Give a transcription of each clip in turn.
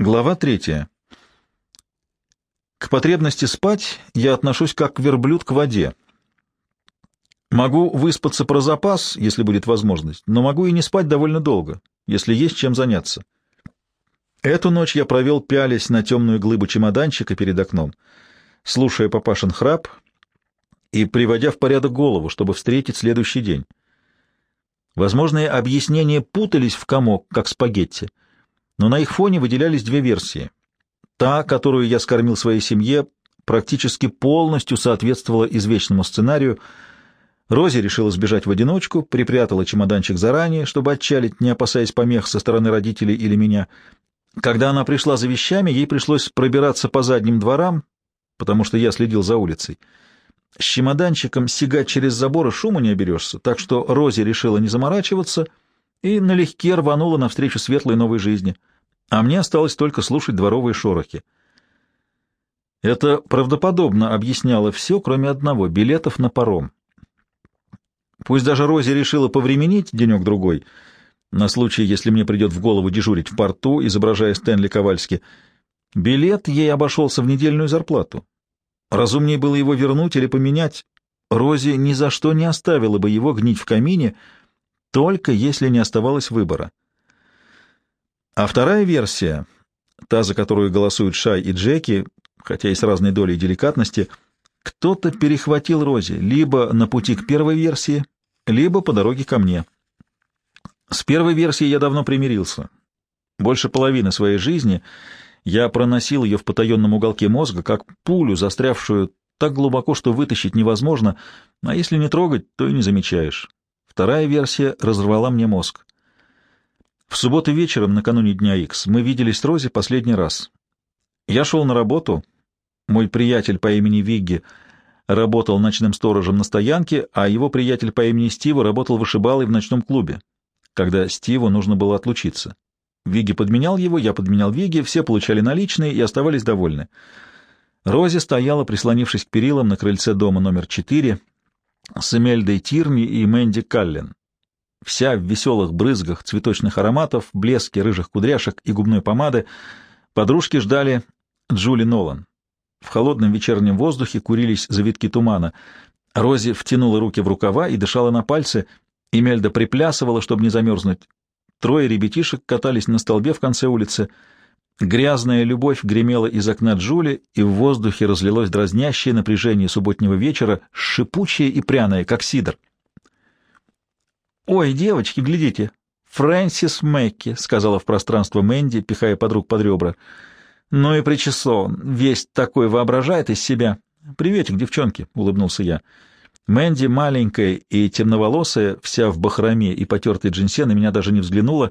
Глава третья. К потребности спать я отношусь как верблюд к воде. Могу выспаться про запас, если будет возможность, но могу и не спать довольно долго, если есть чем заняться. Эту ночь я провел, пялясь на темную глыбу чемоданчика перед окном, слушая папашин храп и приводя в порядок голову, чтобы встретить следующий день. Возможные объяснения путались в комок, как спагетти — но на их фоне выделялись две версии. Та, которую я скормил своей семье, практически полностью соответствовала извечному сценарию. Рози решила сбежать в одиночку, припрятала чемоданчик заранее, чтобы отчалить, не опасаясь помех со стороны родителей или меня. Когда она пришла за вещами, ей пришлось пробираться по задним дворам, потому что я следил за улицей. С чемоданчиком сигать через забор и шуму не оберешься, так что Рози решила не заморачиваться и налегке рванула навстречу светлой новой жизни — а мне осталось только слушать дворовые шорохи. Это правдоподобно объясняло все, кроме одного — билетов на паром. Пусть даже Рози решила повременить денек-другой, на случай, если мне придет в голову дежурить в порту, изображая Стэнли Ковальски, билет ей обошелся в недельную зарплату. Разумнее было его вернуть или поменять. Рози ни за что не оставила бы его гнить в камине, только если не оставалось выбора. А вторая версия, та, за которую голосуют Шай и Джеки, хотя и с разной долей деликатности, кто-то перехватил Рози либо на пути к первой версии, либо по дороге ко мне. С первой версией я давно примирился. Больше половины своей жизни я проносил ее в потаенном уголке мозга, как пулю, застрявшую так глубоко, что вытащить невозможно, а если не трогать, то и не замечаешь. Вторая версия разорвала мне мозг. В субботу вечером, накануне Дня Икс, мы виделись с Рози последний раз. Я шел на работу. Мой приятель по имени Вигги работал ночным сторожем на стоянке, а его приятель по имени Стива работал вышибалой в ночном клубе, когда Стиву нужно было отлучиться. Вигги подменял его, я подменял Вигги, все получали наличные и оставались довольны. Рози стояла, прислонившись к перилам на крыльце дома номер 4 с Эмельдой Тирни и Мэнди Каллен вся в веселых брызгах цветочных ароматов, блеске рыжих кудряшек и губной помады, подружки ждали Джули Нолан. В холодном вечернем воздухе курились завитки тумана. Рози втянула руки в рукава и дышала на пальцы. Эмельда приплясывала, чтобы не замерзнуть. Трое ребятишек катались на столбе в конце улицы. Грязная любовь гремела из окна Джули, и в воздухе разлилось дразнящее напряжение субботнего вечера, шипучее и пряное, как сидр. «Ой, девочки, глядите! Фрэнсис Мэкки», — сказала в пространство Мэнди, пихая подруг под ребра. «Ну и причесон, весь такой воображает из себя». «Приветик, девчонки», — улыбнулся я. Мэнди, маленькая и темноволосая, вся в бахроме и потертой джинсе, на меня даже не взглянула.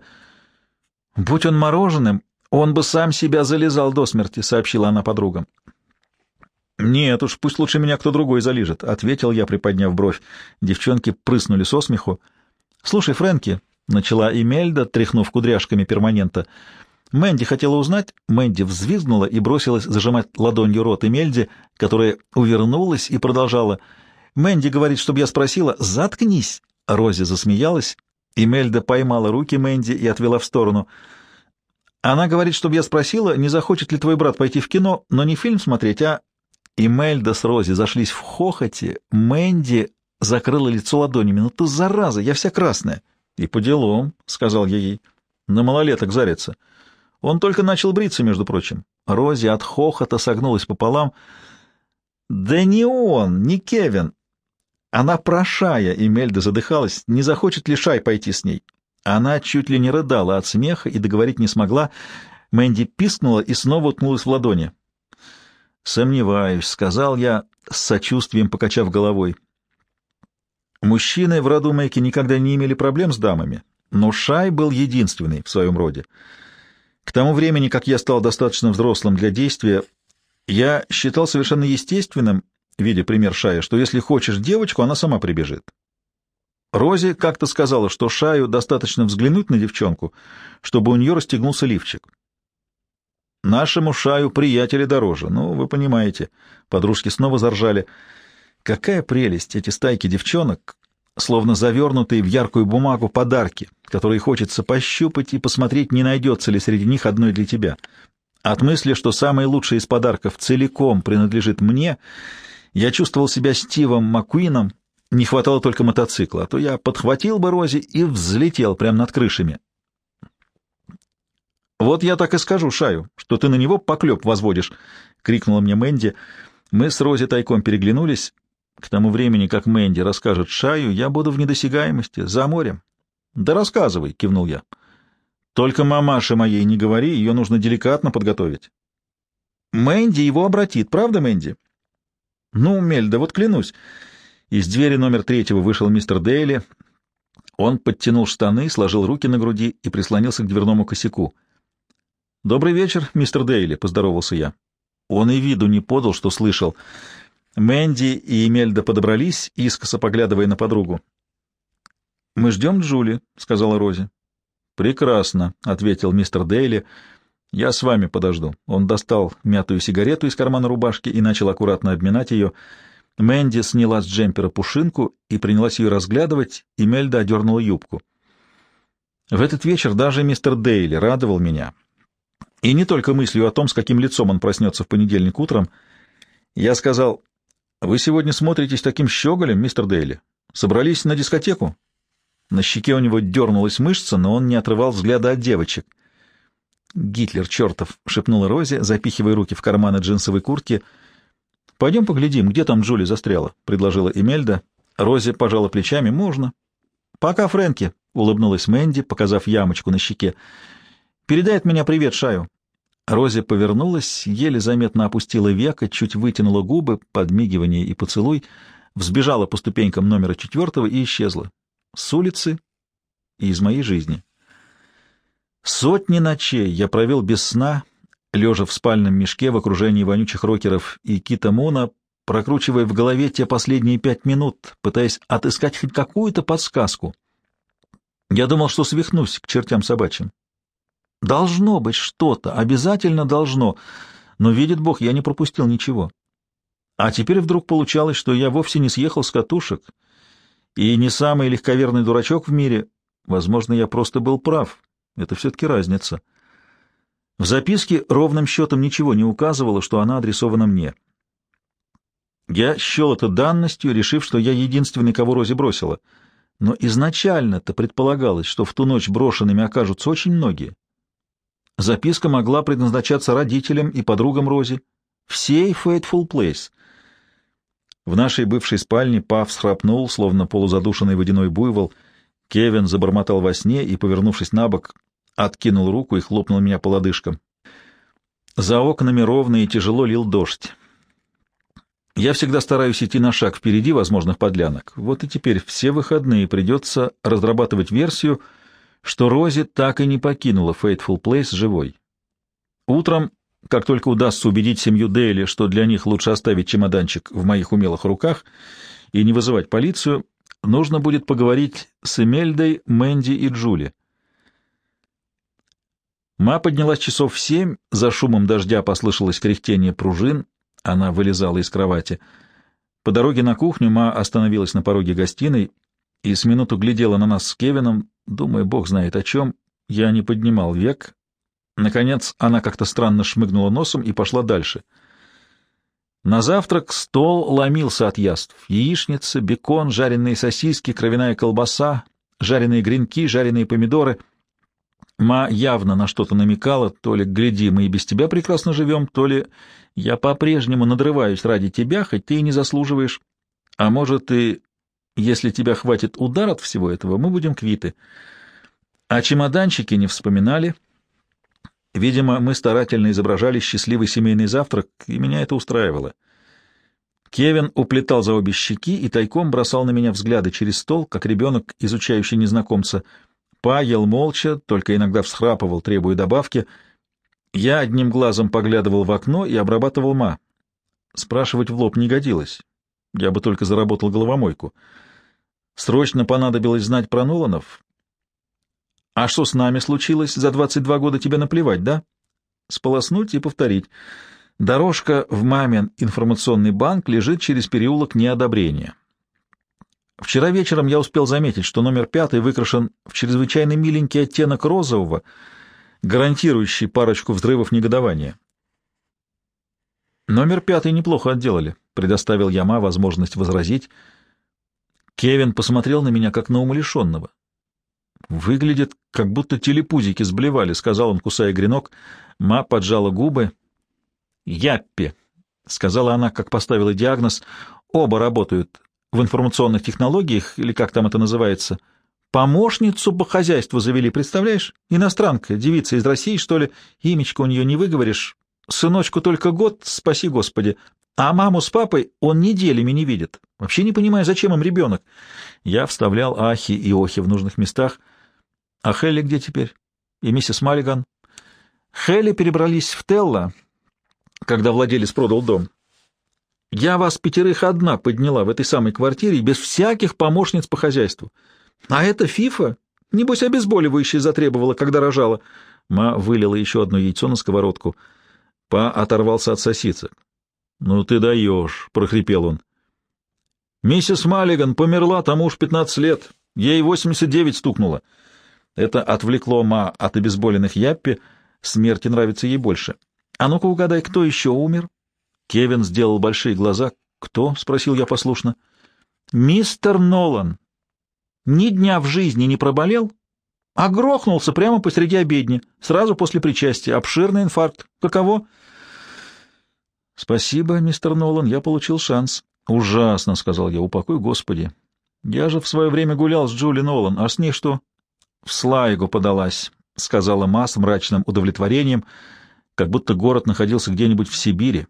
«Будь он мороженым, он бы сам себя залезал до смерти», — сообщила она подругам. «Нет уж, пусть лучше меня кто другой залижет», — ответил я, приподняв бровь. Девчонки прыснули со смеху. «Слушай, Фрэнки», — начала Эмельда, тряхнув кудряшками перманента, — Мэнди хотела узнать, Мэнди взвизгнула и бросилась зажимать ладонью рот Эмельде, которая увернулась и продолжала. «Мэнди говорит, чтобы я спросила, заткнись!» Рози засмеялась. Эмельда поймала руки Мэнди и отвела в сторону. «Она говорит, чтобы я спросила, не захочет ли твой брат пойти в кино, но не фильм смотреть, а...» Эмельда с Рози зашлись в хохоте. Мэнди закрыла лицо ладонями. «Ну ты зараза, я вся красная!» «И по делам», — сказал я ей. «На малолеток зарится. Он только начал бриться, между прочим». Рози от хохота согнулась пополам. «Да не он, не Кевин!» Она прошая, и Мельда задыхалась, не захочет ли Шай пойти с ней. Она чуть ли не рыдала от смеха и договорить не смогла. Мэнди пискнула и снова уткнулась в ладони. «Сомневаюсь», — сказал я, с сочувствием покачав головой. Мужчины в роду Мэйки никогда не имели проблем с дамами, но Шай был единственный в своем роде. К тому времени, как я стал достаточно взрослым для действия, я считал совершенно естественным, видя пример Шая, что если хочешь девочку, она сама прибежит. Рози как-то сказала, что Шаю достаточно взглянуть на девчонку, чтобы у нее расстегнулся лифчик. Нашему Шаю приятели дороже, ну, вы понимаете. Подружки снова заржали — Какая прелесть эти стайки девчонок, словно завернутые в яркую бумагу подарки, которые хочется пощупать и посмотреть, не найдется ли среди них одной для тебя. От мысли, что самый лучший из подарков целиком принадлежит мне, я чувствовал себя Стивом Маккуином, не хватало только мотоцикла, а то я подхватил бы Рози и взлетел прямо над крышами. «Вот я так и скажу Шаю, что ты на него поклеп возводишь», — крикнула мне Мэнди. Мы с Рози тайком переглянулись. К тому времени, как Мэнди расскажет Шаю, я буду в недосягаемости, за морем. «Да рассказывай», — кивнул я. «Только мамаше моей не говори, ее нужно деликатно подготовить». «Мэнди его обратит, правда, Мэнди?» «Ну, Мель, да вот клянусь». Из двери номер третьего вышел мистер Дейли. Он подтянул штаны, сложил руки на груди и прислонился к дверному косяку. «Добрый вечер, мистер Дейли», — поздоровался я. Он и виду не подал, что слышал. Мэнди и Эмельда подобрались, искоса поглядывая на подругу. «Мы ждем Джули», — сказала Рози. «Прекрасно», — ответил мистер Дейли. «Я с вами подожду». Он достал мятую сигарету из кармана рубашки и начал аккуратно обминать ее. Мэнди сняла с джемпера пушинку и принялась ее разглядывать, и Мельда одернула юбку. В этот вечер даже мистер Дейли радовал меня. И не только мыслью о том, с каким лицом он проснется в понедельник утром. Я сказал, «Вы сегодня смотритесь таким щеголем, мистер Дейли. Собрались на дискотеку?» На щеке у него дернулась мышца, но он не отрывал взгляда от девочек. «Гитлер чертов!» — шепнула Рози, запихивая руки в карманы джинсовой куртки — «Пойдем поглядим, где там Джули застряла», — предложила Эмельда. Рози пожала плечами. «Можно». «Пока, Фрэнки», — улыбнулась Мэнди, показав ямочку на щеке. «Передай от меня привет Шаю». Рози повернулась, еле заметно опустила веко, чуть вытянула губы, подмигивание и поцелуй, взбежала по ступенькам номера четвертого и исчезла. С улицы и из моей жизни. Сотни ночей я провел без сна, лежа в спальном мешке в окружении вонючих рокеров и Кита Муна, прокручивая в голове те последние пять минут, пытаясь отыскать хоть какую-то подсказку. Я думал, что свихнусь к чертям собачьим. Должно быть что-то, обязательно должно, но, видит Бог, я не пропустил ничего. А теперь вдруг получалось, что я вовсе не съехал с катушек и не самый легковерный дурачок в мире. Возможно, я просто был прав. Это все-таки разница. В записке ровным счетом ничего не указывало, что она адресована мне. Я счел это данностью, решив, что я единственный, кого Рози бросила. Но изначально-то предполагалось, что в ту ночь брошенными окажутся очень многие. Записка могла предназначаться родителям и подругам Рози. Всей Fateful Place. В нашей бывшей спальне Пав схрапнул, словно полузадушенный водяной буйвол. Кевин забормотал во сне и, повернувшись на бок, откинул руку и хлопнул меня по лодыжкам. За окнами ровно и тяжело лил дождь. Я всегда стараюсь идти на шаг впереди возможных подлянок. Вот и теперь все выходные придется разрабатывать версию, что Рози так и не покинула Fateful Place живой. Утром, как только удастся убедить семью Дейли, что для них лучше оставить чемоданчик в моих умелых руках и не вызывать полицию, нужно будет поговорить с Эмельдой, Мэнди и Джули. Ма поднялась часов в семь, за шумом дождя послышалось кряхтение пружин, она вылезала из кровати. По дороге на кухню Ма остановилась на пороге гостиной и с минуту глядела на нас с Кевином, думая, бог знает о чем. Я не поднимал век. Наконец она как-то странно шмыгнула носом и пошла дальше. На завтрак стол ломился от яств. Яичница, бекон, жареные сосиски, кровяная колбаса, жареные гренки, жареные помидоры — Ма явно на что-то намекала, то ли «гляди, мы и без тебя прекрасно живем», то ли «я по-прежнему надрываюсь ради тебя, хоть ты и не заслуживаешь». А может, и если тебя хватит удар от всего этого, мы будем квиты. А чемоданчики не вспоминали. Видимо, мы старательно изображали счастливый семейный завтрак, и меня это устраивало. Кевин уплетал за обе щеки и тайком бросал на меня взгляды через стол, как ребенок, изучающий незнакомца — Па молча, только иногда всхрапывал, требуя добавки. Я одним глазом поглядывал в окно и обрабатывал ма. Спрашивать в лоб не годилось. Я бы только заработал головомойку. Срочно понадобилось знать про Ноланов. А что с нами случилось за 22 года, тебе наплевать, да? Сполоснуть и повторить. Дорожка в мамин информационный банк лежит через переулок неодобрения. Вчера вечером я успел заметить, что номер пятый выкрашен в чрезвычайно миленький оттенок розового, гарантирующий парочку взрывов негодования. Номер пятый неплохо отделали, предоставил Яма возможность возразить. Кевин посмотрел на меня, как на умалишенного. «Выглядит, как будто телепузики сблевали», — сказал он, кусая гренок. Ма поджала губы. «Яппи», — сказала она, как поставила диагноз. «Оба работают в информационных технологиях, или как там это называется. Помощницу по хозяйству завели, представляешь? Иностранка, девица из России, что ли? Имечко у нее не выговоришь. Сыночку только год, спаси Господи. А маму с папой он неделями не видит. Вообще не понимаю, зачем им ребенок. Я вставлял ахи и охи в нужных местах. А Хелли где теперь? И миссис Маллиган? Хелли перебрались в Телла, когда владелец продал дом. Я вас пятерых одна подняла в этой самой квартире без всяких помощниц по хозяйству. А эта Фифа, небось, обезболивающее затребовала, когда рожала. Ма вылила еще одно яйцо на сковородку. Па оторвался от сосисок. — Ну ты даешь, — прохрипел он. — Миссис Маллиган померла тому уж пятнадцать лет. Ей восемьдесят девять стукнуло. Это отвлекло Ма от обезболенных Яппи. Смерти нравится ей больше. — А ну-ка угадай, кто еще умер? Кевин сделал большие глаза. — Кто? — спросил я послушно. — Мистер Нолан. Ни дня в жизни не проболел, а грохнулся прямо посреди обедни, сразу после причастия. Обширный инфаркт. Каково? — Спасибо, мистер Нолан, я получил шанс. — Ужасно, — сказал я, — упокой, Господи. Я же в свое время гулял с Джули Нолан, а с ней что? — В Слайгу подалась, — сказала Ма с мрачным удовлетворением, как будто город находился где-нибудь в Сибири.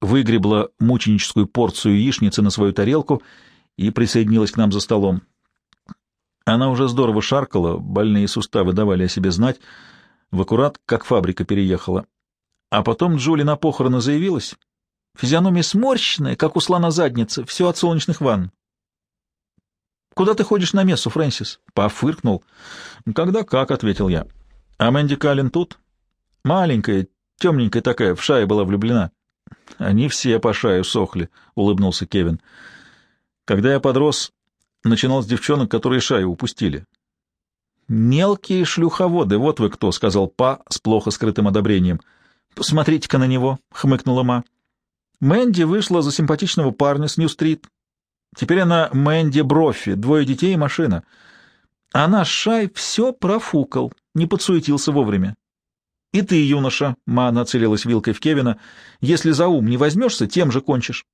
Выгребла мученическую порцию яичницы на свою тарелку и присоединилась к нам за столом. Она уже здорово шаркала, больные суставы давали о себе знать, в аккурат, как фабрика переехала. А потом Джули на похороны заявилась. Физиономия сморщенная, как у слона задница, все от солнечных ванн. «Куда ты ходишь на мессу, Фрэнсис?» Пофыркнул. «Когда как», — ответил я. «А Мэнди Каллен тут?» «Маленькая, темненькая такая, в шае была влюблена». «Они все по шаю сохли», — улыбнулся Кевин. «Когда я подрос, начинал с девчонок, которые шаю упустили. «Мелкие шлюховоды, вот вы кто», — сказал Па с плохо скрытым одобрением. «Посмотрите-ка на него», — хмыкнула Ма. Мэнди вышла за симпатичного парня с Нью-стрит. Теперь она Мэнди Брофи, двое детей и машина. А наш Шай все профукал, не подсуетился вовремя. И ты, юноша, — Ма нацелилась вилкой в Кевина, — если за ум не возьмешься, тем же кончишь.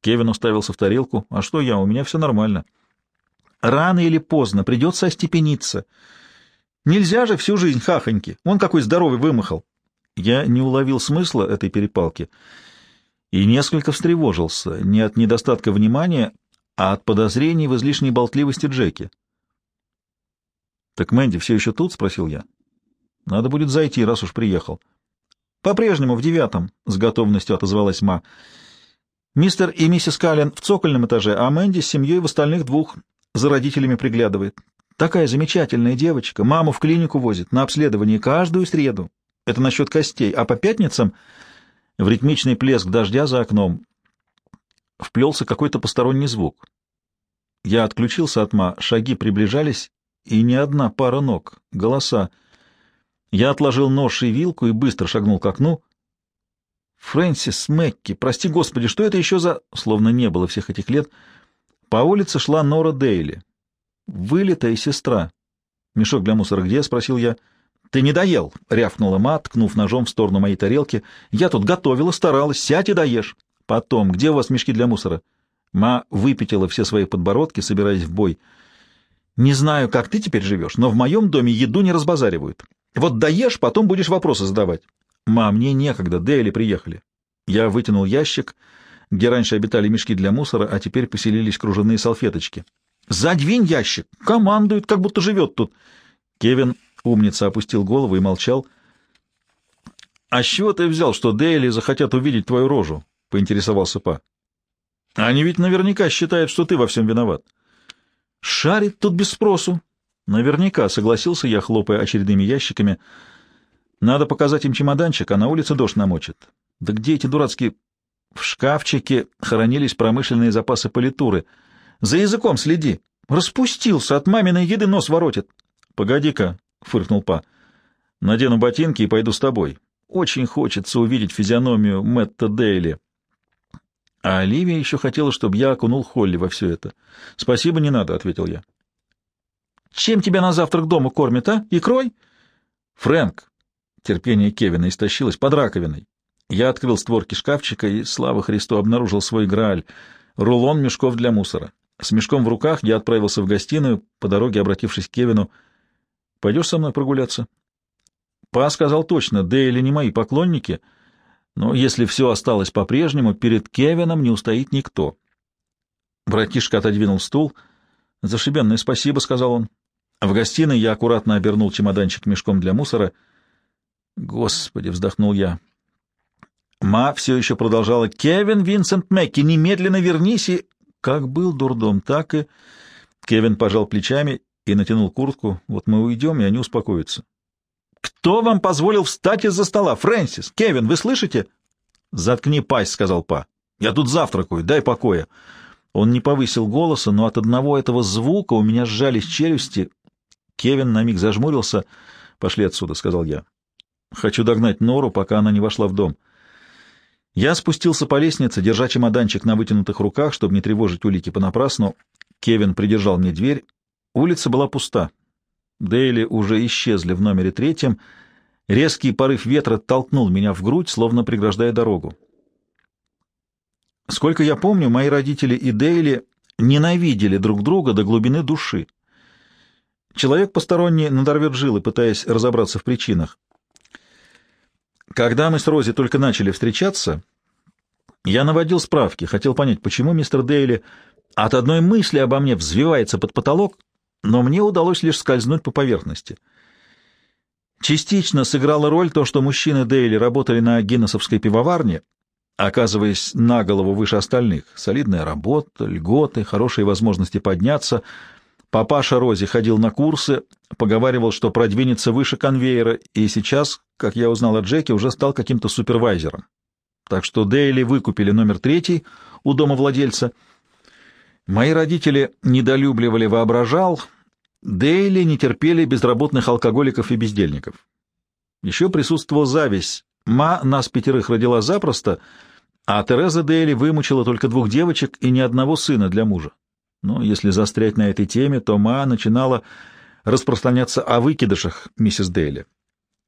Кевин уставился в тарелку. А что я, у меня все нормально. — Рано или поздно придется остепениться. Нельзя же всю жизнь хахоньки. Он какой здоровый вымахал. Я не уловил смысла этой перепалки и несколько встревожился, не от недостатка внимания, а от подозрений в излишней болтливости Джеки. «Так Мэнди все еще тут?» — спросил я. «Надо будет зайти, раз уж приехал». «По-прежнему в девятом», — с готовностью отозвалась Ма. «Мистер и миссис Каллен в цокольном этаже, а Мэнди с семьей в остальных двух за родителями приглядывает. Такая замечательная девочка, маму в клинику возит, на обследование каждую среду. Это насчет костей. А по пятницам в ритмичный плеск дождя за окном вплелся какой-то посторонний звук. Я отключился от ма, шаги приближались, и ни одна пара ног, голоса. Я отложил нож и вилку и быстро шагнул к окну. «Фрэнсис Мэкки, прости господи, что это еще за...» Словно не было всех этих лет — по улице шла Нора Дейли. Вылитая сестра. «Мешок для мусора где?» — спросил я. «Ты не доел!» — рявкнула Ма, ткнув ножом в сторону моей тарелки. «Я тут готовила, старалась. Сядь и доешь!» «Потом, где у вас мешки для мусора?» Ма выпятила все свои подбородки, собираясь в бой. «Не знаю, как ты теперь живешь, но в моем доме еду не разбазаривают. Вот доешь, потом будешь вопросы задавать». «Ма, мне некогда, Дейли приехали». Я вытянул ящик где раньше обитали мешки для мусора, а теперь поселились кружевные салфеточки. «Задвинь ящик! Командует, как будто живет тут!» Кевин, умница, опустил голову и молчал. «А с чего ты взял, что Дейли захотят увидеть твою рожу?» — поинтересовался Па. «Они ведь наверняка считают, что ты во всем виноват». «Шарит тут без спросу». «Наверняка», — согласился я, хлопая очередными ящиками. «Надо показать им чемоданчик, а на улице дождь намочит». «Да где эти дурацкие в шкафчике хранились промышленные запасы политуры. «За языком следи! Распустился, от маминой еды нос воротит!» «Погоди-ка!» — фыркнул Па. Надену ботинки и пойду с тобой. Очень хочется увидеть физиономию Мэтта Дейли. А Оливия еще хотела, чтобы я окунул Холли во все это. — Спасибо, не надо, — ответил я. — Чем тебя на завтрак дома кормят, а? Икрой? — Фрэнк. Терпение Кевина истощилось под раковиной. Я открыл створки шкафчика и, слава Христу, обнаружил свой грааль — рулон мешков для мусора. С мешком в руках я отправился в гостиную, по дороге обратившись к Кевину. — Пойдешь со мной прогуляться? Па сказал точно, Дейли не мои поклонники, но если все осталось по-прежнему, перед Кевином не устоит никто. Братишка отодвинул стул. — Зашибенное спасибо, — сказал он. В гостиной я аккуратно обернул чемоданчик мешком для мусора. — Господи, — вздохнул я. Ма все еще продолжала. — Кевин Винсент Мэкки, немедленно вернись и... Как был дурдом, так и... Кевин пожал плечами и натянул куртку. Вот мы уйдем, и они успокоятся. «Кто вам позволил встать из-за стола? Фрэнсис! Кевин, вы слышите?» «Заткни пасть», — сказал Па. «Я тут завтракаю, дай покоя». Он не повысил голоса, но от одного этого звука у меня сжались челюсти. Кевин на миг зажмурился. «Пошли отсюда», — сказал я. «Хочу догнать Нору, пока она не вошла в дом». Я спустился по лестнице, держа чемоданчик на вытянутых руках, чтобы не тревожить улики понапрасну. Кевин придержал мне дверь. Улица была пуста. Дейли уже исчезли в номере третьем. Резкий порыв ветра толкнул меня в грудь, словно преграждая дорогу. Сколько я помню, мои родители и Дейли ненавидели друг друга до глубины души. Человек посторонний надорвет жилы, пытаясь разобраться в причинах. Когда мы с Рози только начали встречаться, я наводил справки, хотел понять, почему мистер Дейли от одной мысли обо мне взвивается под потолок, но мне удалось лишь скользнуть по поверхности. Частично сыграла роль то, что мужчины Дейли работали на Гиннесовской пивоварне, оказываясь на голову выше остальных. Солидная работа, льготы, хорошие возможности подняться. Папаша Рози ходил на курсы, поговаривал, что продвинется выше конвейера, и сейчас, как я узнал от Джеки, уже стал каким-то супервайзером. Так что Дейли выкупили номер третий у дома владельца — Мои родители недолюбливали воображал, Дейли не терпели безработных алкоголиков и бездельников. Еще присутствовала зависть. Ма нас пятерых родила запросто, а Тереза Дейли вымучила только двух девочек и ни одного сына для мужа. Но если застрять на этой теме, то Ма начинала распространяться о выкидышах миссис Дейли.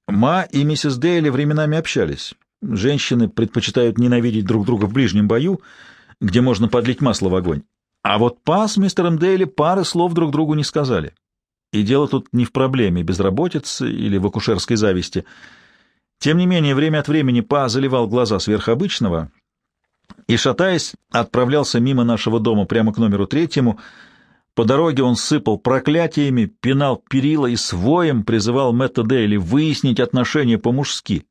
Ма и миссис Дейли временами общались. Женщины предпочитают ненавидеть друг друга в ближнем бою, где можно подлить масло в огонь. А вот Па с мистером Дейли пары слов друг другу не сказали. И дело тут не в проблеме безработицы или в акушерской зависти. Тем не менее, время от времени Па заливал глаза сверх обычного и, шатаясь, отправлялся мимо нашего дома прямо к номеру третьему. По дороге он сыпал проклятиями, пинал перила и своем призывал Мэтта Дейли выяснить отношения по-мужски.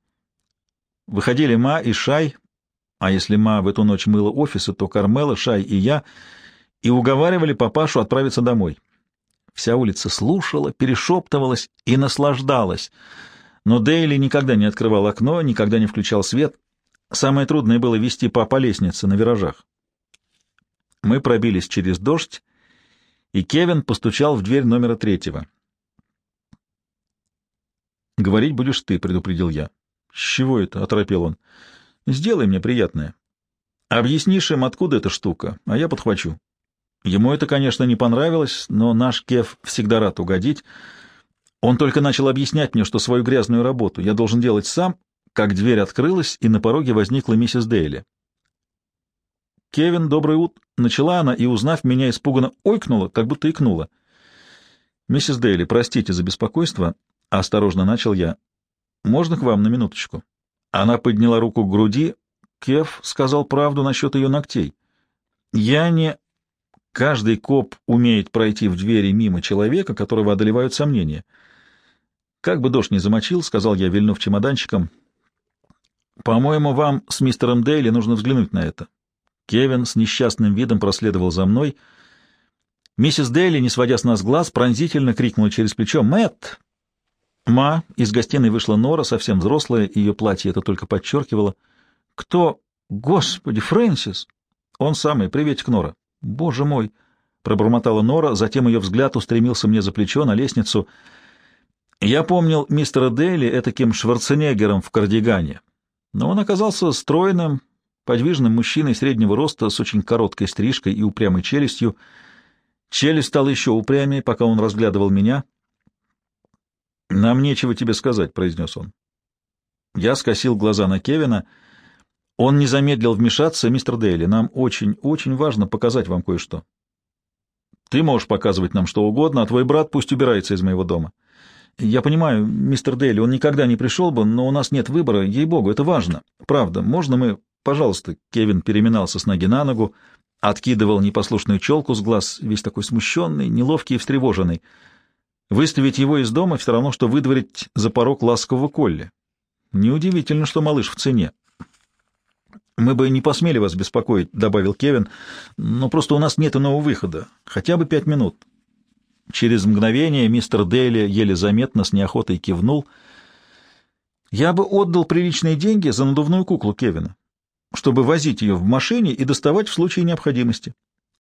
Выходили Ма и Шай, а если Ма в эту ночь мыла офисы, то Кармела, Шай и я — и уговаривали папашу отправиться домой. Вся улица слушала, перешептывалась и наслаждалась. Но Дейли никогда не открывал окно, никогда не включал свет. Самое трудное было вести по, по лестнице на виражах. Мы пробились через дождь, и Кевин постучал в дверь номера третьего. «Говорить будешь ты», — предупредил я. «С чего это?» — оторопел он. «Сделай мне приятное. Объяснишь им, откуда эта штука, а я подхвачу». Ему это, конечно, не понравилось, но наш Кев всегда рад угодить. Он только начал объяснять мне, что свою грязную работу я должен делать сам, как дверь открылась, и на пороге возникла миссис Дейли. «Кевин, доброе утро!» — начала она, и, узнав меня, испуганно ойкнула, как будто икнула. «Миссис Дейли, простите за беспокойство», — осторожно начал я. «Можно к вам на минуточку?» Она подняла руку к груди. Кев сказал правду насчет ее ногтей. «Я не...» Каждый коп умеет пройти в двери мимо человека, которого одолевают сомнения. «Как бы дождь не замочил», — сказал я, вильнув чемоданчиком, — «по-моему, вам с мистером Дейли нужно взглянуть на это». Кевин с несчастным видом проследовал за мной. Миссис Дейли, не сводя с нас глаз, пронзительно крикнула через плечо «Мэтт!». «Ма!» Из гостиной вышла Нора, совсем взрослая, ее платье это только подчеркивало. «Кто? Господи, Фрэнсис!» «Он самый. Приветик, Нора!» «Боже мой!» — пробормотала Нора, затем ее взгляд устремился мне за плечо на лестницу. Я помнил мистера Дейли этаким Шварценеггером в кардигане, но он оказался стройным, подвижным мужчиной среднего роста с очень короткой стрижкой и упрямой челюстью. Челюсть стала еще упрямее, пока он разглядывал меня. «Нам нечего тебе сказать», — произнес он. Я скосил глаза на Кевина. Он не замедлил вмешаться. «Мистер Дейли, нам очень-очень важно показать вам кое-что. Ты можешь показывать нам что угодно, а твой брат пусть убирается из моего дома». «Я понимаю, мистер Дейли, он никогда не пришел бы, но у нас нет выбора, ей-богу, это важно. Правда, можно мы Пожалуйста, Кевин переминался с ноги на ногу, откидывал непослушную челку с глаз, весь такой смущенный, неловкий и встревоженный. Выставить его из дома все равно, что выдворить за порог ласкового Колли. Неудивительно, что малыш в цене. «Мы бы не посмели вас беспокоить», — добавил Кевин, — «но просто у нас нет иного выхода. Хотя бы пять минут». Через мгновение мистер Дейли еле заметно с неохотой кивнул. «Я бы отдал приличные деньги за надувную куклу Кевина чтобы возить ее в машине и доставать в случае необходимости.